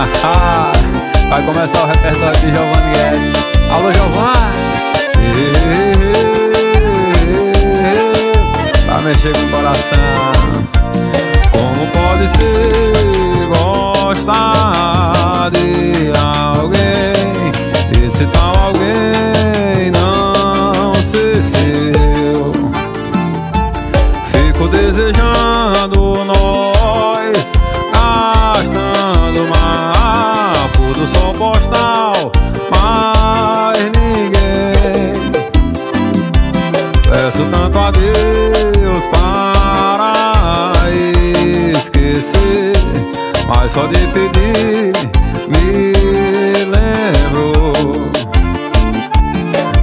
Vai começar o repertório de Giovanni Guedes. Alô, Giovanni! Vai mexer com o coração. Como pode ser gostar de peço tanto a Deus para esquecer, mas só de pedir me lembro.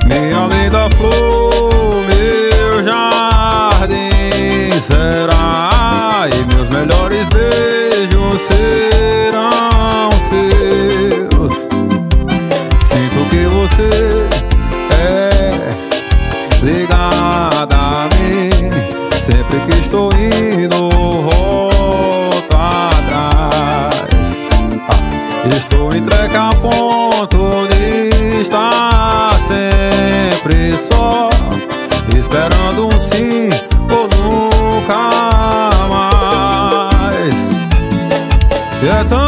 Minha linda flor, estou indo volta atrás. Ah, estou entregue a ponto de estar sempre só, esperando um sim ou nunca mais. E é tanta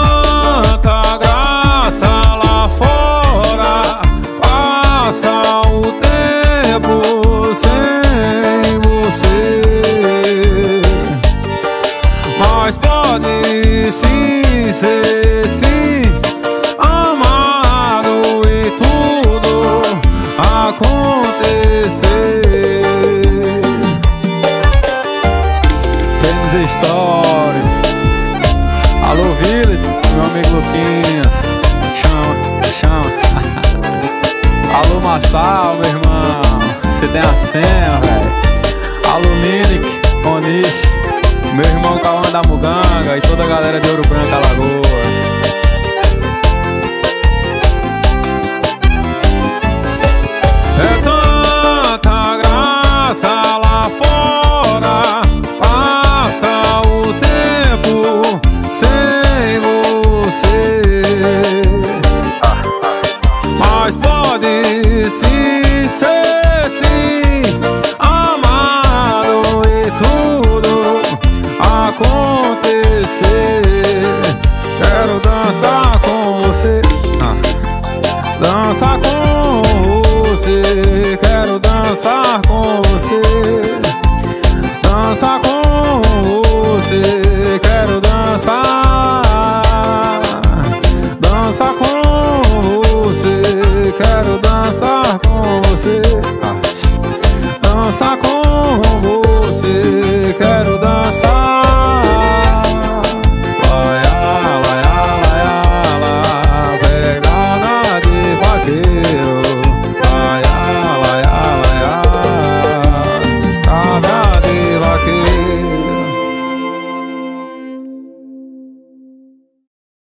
ser sim amado e tudo acontecer. Temos história. Alô, Village, meu amigo Luquinhas. Chama, chama. Alô, Massal, meu irmão. Você tem a senha, velho. Alô, Minic, Onish. Meu irmão Cauã da Muganga e toda a galera de Ouro Branco, Alagoas.